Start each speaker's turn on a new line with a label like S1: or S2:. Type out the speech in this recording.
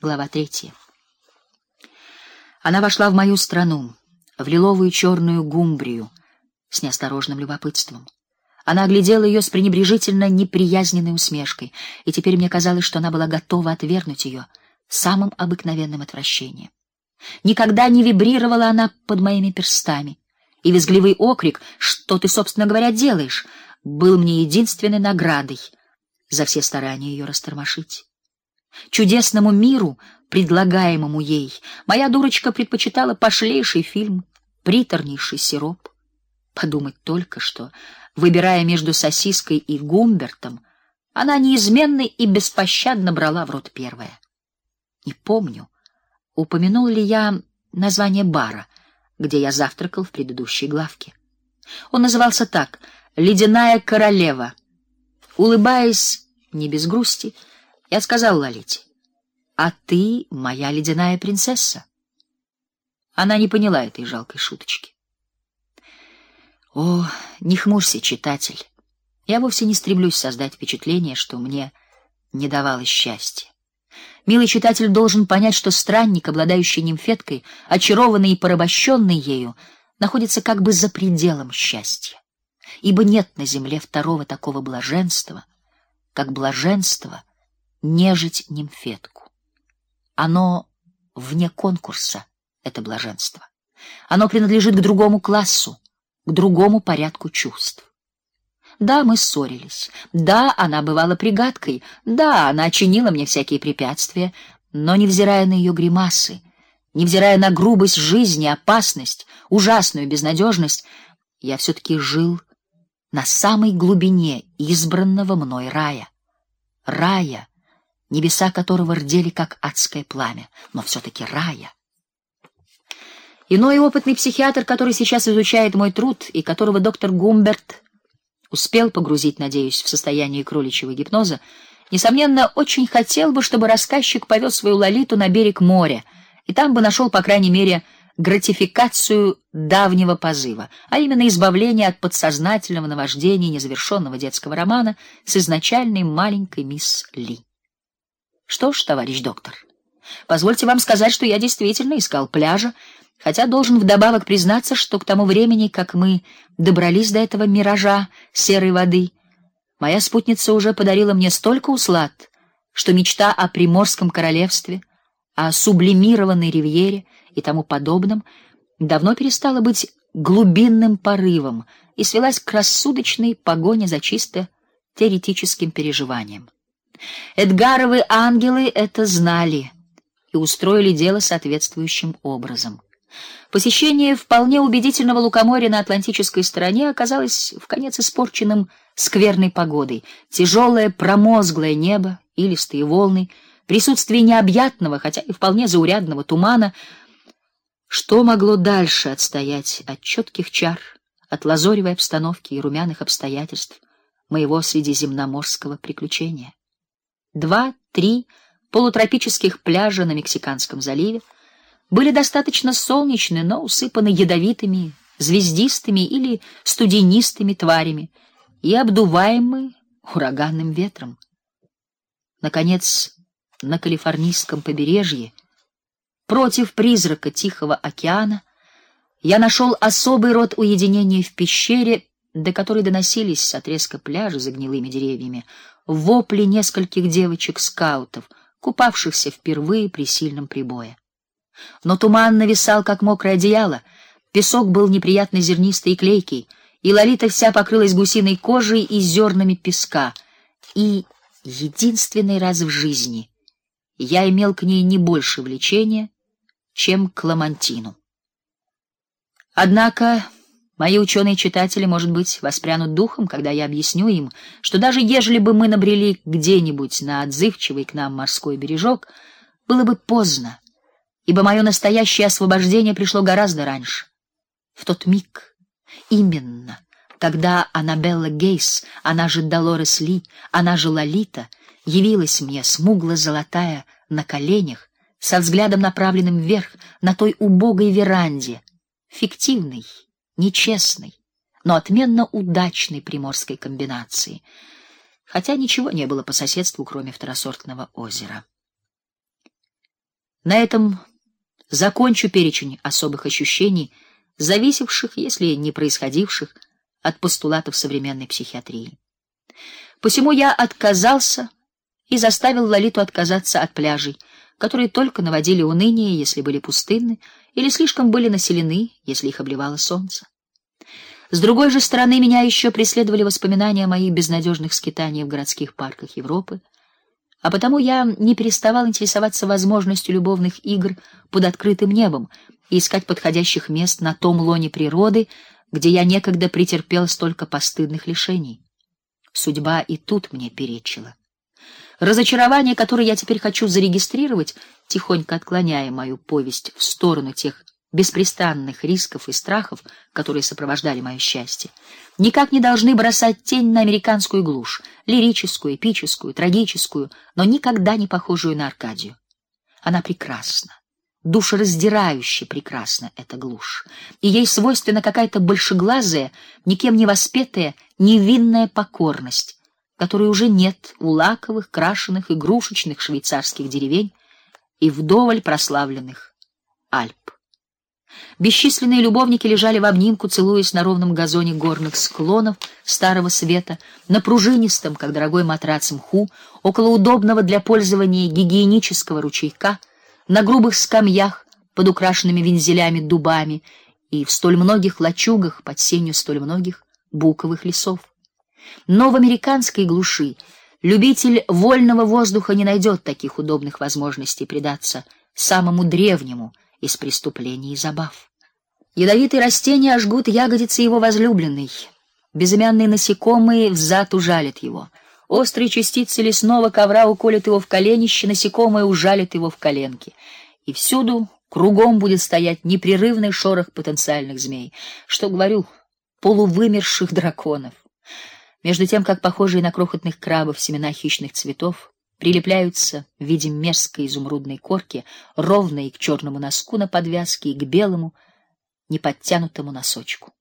S1: Глава третья. Она вошла в мою страну, в лиловую черную гумбрию, с неосторожным любопытством. Она оглядела ее с пренебрежительно неприязненной усмешкой, и теперь мне казалось, что она была готова отвергнуть ее самым обыкновенным отвращением. Никогда не вибрировала она под моими перстами, и визгливый окрик «Что ты, собственно говоря, делаешь?» был мне единственной наградой за все старания ее растормошить. Чудесному миру, предлагаемому ей, моя дурочка предпочитала пошлейший фильм, приторнейший сироп. Подумать только, что, выбирая между сосиской и гумбертом, она неизменно и беспощадно брала в рот первое. Не помню, упомянул ли я название бара, где я завтракал в предыдущей главке. Он назывался так: "Ледяная королева". Улыбаясь, не без грусти, я сказал Лолите: "А ты моя ледяная принцесса". Она не поняла этой жалкой шуточки. О, не хмурься, читатель. Я вовсе не стремлюсь создать впечатление, что мне не давалось счастья. Милый читатель должен понять, что странник, обладающий нимфеткой, очарованный и порабощенный ею, находится как бы за пределом счастья. Ибо нет на земле второго такого блаженства, как блаженство нежить нимфетку. Оно вне конкурса это блаженство. Оно принадлежит к другому классу, к другому порядку чувств. Да, мы ссорились. Да, она бывала пригадкой. Да, она чинила мне всякие препятствия, но невзирая на ее гримасы, невзирая на грубость жизни, опасность, ужасную безнадежность, я все таки жил на самой глубине избранного мной рая. Рая, небеса которого рдели как адское пламя, но все таки рая. Иной опытный психиатр, который сейчас изучает мой труд и которого доктор Гумберт успел погрузить, надеюсь, в состояние кроличьего гипноза, несомненно, очень хотел бы, чтобы рассказчик повез свою Лолиту на берег моря, и там бы нашел, по крайней мере, гратификацию давнего позыва, а именно избавление от подсознательного наваждения незавершенного детского романа с изначальной маленькой мисс Ли. Что ж, товарищ доктор, позвольте вам сказать, что я действительно искал пляжа, хотя должен вдобавок признаться, что к тому времени, как мы добрались до этого миража серой воды, моя спутница уже подарила мне столько услад, что мечта о приморском королевстве, о сублимированной ривьере и тому подобном давно перестала быть глубинным порывом и свелась к рассудочной погоне за чисто теоретическим переживанием. Эдгаровы ангелы это знали и устроили дело соответствующим образом. Посещение вполне убедительного лукоморья на атлантической стороне оказалось в конец испорченным скверной погодой. Тяжелое промозглое небо, илистые волны, присутствие необъятного, хотя и вполне заурядного тумана, что могло дальше отстоять от четких чар, от лазоревой обстановки и румяных обстоятельств моего средиземноморского приключения? Два, три полутропических пляжа на Мексиканском заливе были достаточно солнечны, но усыпаны ядовитыми, звездистыми или студенистыми тварями и обдуваемы ураганным ветром. Наконец, на калифорнийском побережье, против призрака Тихого океана, я нашел особый род уединения в пещере, до которой доносились отрезка пляжа за гнилыми деревьями вопли нескольких девочек-скаутов, купавшихся впервые при сильном прибое. Но туман нависал как мокрое одеяло, песок был неприятно зернистый и клейкий, и Лолита вся покрылась гусиной кожей и зернами песка. И единственный раз в жизни я имел к ней не больше влечения, чем к Ламантину. Однако мои ученые читатели, может быть, воспрянут духом, когда я объясню им, что даже ежели бы мы набрели где-нибудь на отзывчивый к нам морской бережок, было бы поздно ибо мое настоящее освобождение пришло гораздо раньше. В тот миг, именно, когда Аннабелла Гейс, она же Долорес Ли, она же Лолита, явилась мне смугло-золотая на коленях, со взглядом направленным вверх на той убогой веранде, фиктивной, нечестной, но отменно удачной приморской комбинации, хотя ничего не было по соседству, кроме второсортного озера. На этом закончу перечень особых ощущений, зависевших, если не происходивших, от постулатов современной психиатрии. Посему я отказался и заставил Лолиту отказаться от пляжей, которые только наводили уныние, если были пустынны, или слишком были населены, если их обливало солнце. С другой же стороны, меня еще преследовали воспоминания о моих безнадежных скитаниях в городских парках Европы, а потому я не переставал интересоваться возможностью любовных игр под открытым небом и искать подходящих мест на том лоне природы, где я некогда претерпел столько постыдных лишений. Судьба и тут мне перечила. Разочарование, которое я теперь хочу зарегистрировать, тихонько отклоняя мою повесть в сторону тех беспрестанных рисков и страхов, которые сопровождали мое счастье, никак не должны бросать тень на американскую глушь, лирическую, эпическую, трагическую, но никогда не похожую на Аркадию. Она прекрасна, душераздирающе прекрасна эта глушь, и ей свойственна какая-то большеглазая, никем не воспетая, невинная покорность, которой уже нет у лаковых, крашеных, игрушечных швейцарских деревень и вдоволь прославленных Альп. Бесчисленные любовники лежали в обнимку, целуясь на ровном газоне горных склонов старого света, на пружинистом, как дорогой матрац мху, около удобного для пользования гигиенического ручейка, на грубых скамьях под украшенными вензелями дубами и в столь многих лачугах под сенью столь многих буковых лесов. Но в американской глуши любитель вольного воздуха не найдет таких удобных возможностей предаться самому древнему из преступлений и забав. Ядовитые растения жгут ягодицы его возлюбленной. Безымянные насекомые взад ужалят его. Острые частицы лесного ковра уколют его в коленище, насекомые ужалят его в коленки. И всюду кругом будет стоять непрерывный шорох потенциальных змей, что говорю, полувымерших драконов. Между тем, как похожие на крохотных крабов семена хищных цветов прилепляются в виде мерзкой изумрудной корки ровно и к черному носку на подвязке, и к белому неподтянутому носочку.